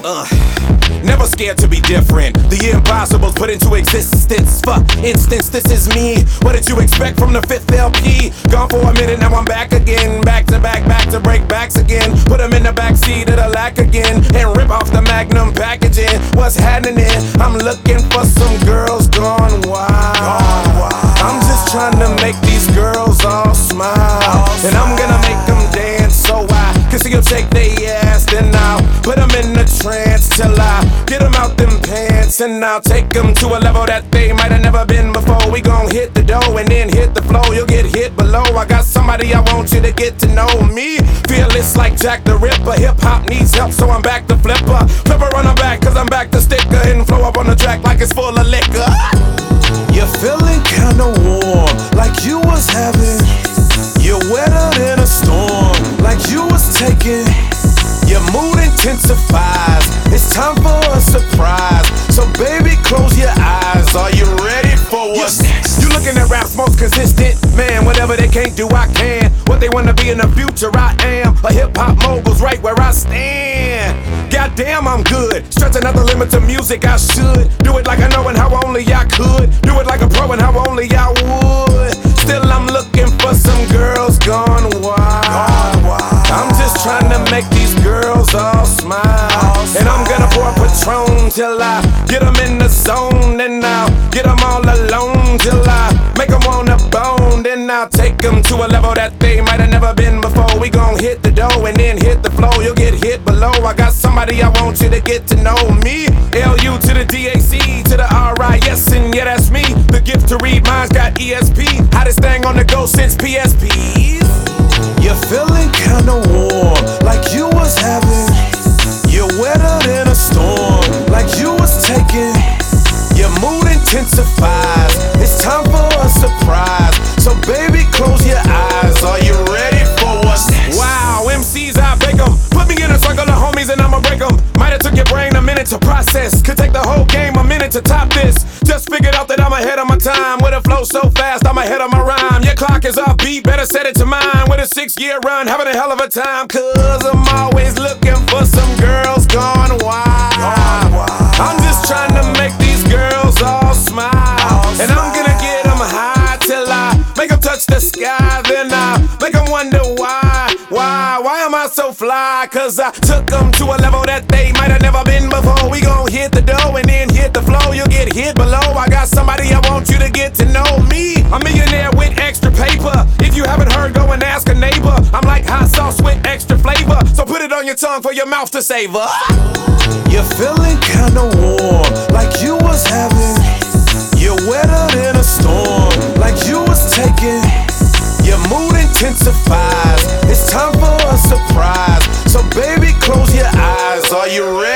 Uh, never scared to be different. The impossible's put into existence. For instance, this is me. What did you expect from the fifth LP? Gone for a minute, now I'm back again. Back to back, back to break backs again. Put them in the back seat of the Lac again. And rip off the magnum packaging. What's happening? I'm looking for some girls gone wild. Gone wild. I'm just trying to make these girls all smile. And I'm gonna make them dance so I can see them shake their And I'll take them to a level that they might have never been before. We gon' hit the dough and then hit the flow. You'll get hit below. I got somebody I want you to get to know me. Fearless like Jack the Ripper. Hip hop needs help, so I'm back to flipper. Flipper on the back, cause I'm back to sticker. And flow up on the track like it's full of liquor. You're feeling kinda warm, like you was having. You're wetter than a storm, like you was taking. Your mood intensifies. Close your eyes. Are you ready for what's next? You looking at rap's most consistent man. Whatever they can't do, I can. What they wanna be in the future, I am. A hip hop mogul's right where I stand. Goddamn, I'm good. Stretching out the limits of music, I should. Do it like I know and how only I could. Do it like a pro and how only I would. Still, I'm looking pour Patron till I get them in the zone. And I'll get them all alone till I make them wanna bone. Then I'll take them to a level that they might have never been before. We gon' hit the dough and then hit the flow. You'll get hit below. I got somebody I want you to get to know me. LU to the DAC to the RI, yes, and yeah, that's me. The gift to read minds got ESP. Hottest thing on the go since PSPs. You're feeling kinda warm, intensifies. It's time for a surprise. So baby, close your eyes. Are you ready for what's next? Wow, MCs, I beg 'em. Put me in a circle of homies and I'ma break 'em. Might have took your brain a minute to process. Could take the whole game a minute to top this. Just figured out that I'm ahead of my time. With a flow so fast, I'm ahead of my rhyme. Your clock is off beat, better set it to mine. With a six year run, having a hell of a time. Cause I'm always looking sky. Then I make them wonder why, why, why am I so fly? Cause I took them to a level that they might have never been before. We gon' hit the dough and then hit the flow. You'll get hit below. I got somebody I want you to get to know me. A millionaire with extra paper. If you haven't heard, go and ask a neighbor. I'm like hot sauce with extra flavor. So put it on your tongue for your mouth to savor. You're feeling kinda warm, like you was having. You're wetter than intensifies. It's time for a surprise. So baby, close your eyes. Are you ready